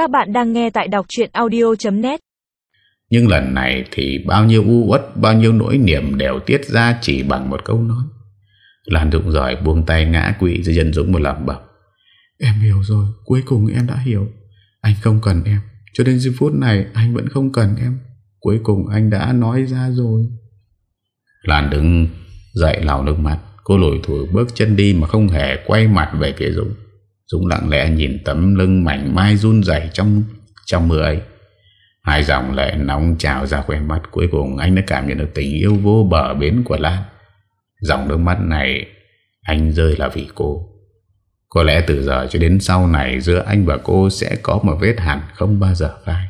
Các bạn đang nghe tại đọc chuyện audio.net Nhưng lần này thì bao nhiêu u uất Bao nhiêu nỗi niềm đều tiết ra Chỉ bằng một câu nói. Lan Dũng giỏi buông tay ngã quỵ rồi dân Dũng một lầm bẩm Em hiểu rồi, cuối cùng em đã hiểu. Anh không cần em. Cho đến giây phút này anh vẫn không cần em. Cuối cùng anh đã nói ra rồi. Lan đứng dậy lau nước mắt. Cô lùi thủi bước chân đi Mà không hề quay mặt về phía Dũng. Dũng lặng lẽ nhìn tấm lưng mảnh mai run dày trong trong mưa ấy. Hai dòng lệ nóng trào ra khóe mắt, Cuối cùng anh đã cảm nhận được tình yêu vô bờ bến của Lan. Dòng nước mắt này, Anh rơi là vì cô. Có lẽ từ giờ cho đến sau này, Giữa anh và cô sẽ có một vết hẳn Không bao giờ phai.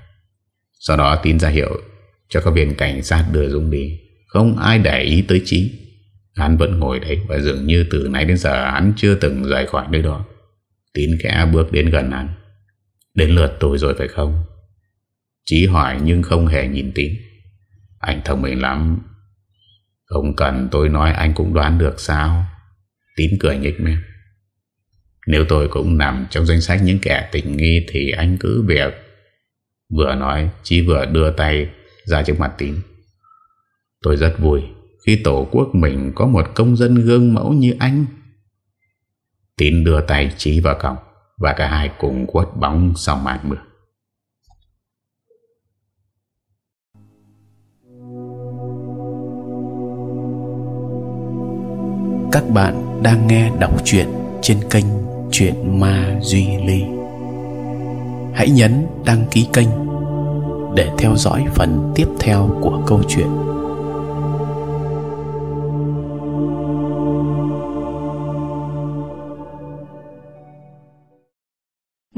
Sau đó tin ra hiệu Cho các viên cảnh sát đưa Dũng đi. Không ai để ý tới trí Hắn vẫn ngồi đấy Và dường như từ nãy đến giờ Hắn chưa từng rời khỏi nơi đó. Tín khẽ bước đến gần hắn. Đến lượt tôi rồi phải không? Chí hỏi nhưng không hề nhìn tín. Anh thông minh lắm. Không cần tôi nói anh cũng đoán được sao? Tín cười nhích mép. Nếu tôi cũng nằm trong danh sách những kẻ tình nghi Thì anh cứ việc. Vừa nói, Chí vừa đưa tay ra trước mặt tín. Tôi rất vui Khi tổ quốc mình có một công dân gương mẫu như anh. Tín đưa tay chỉ vào cổng Và cả hai cùng quất bóng sau màn mưa. Các bạn đang nghe đọc truyện trên kênh Chuyện Ma Duy Ly. Hãy nhấn đăng ký kênh Để theo dõi phần tiếp theo của câu chuyện.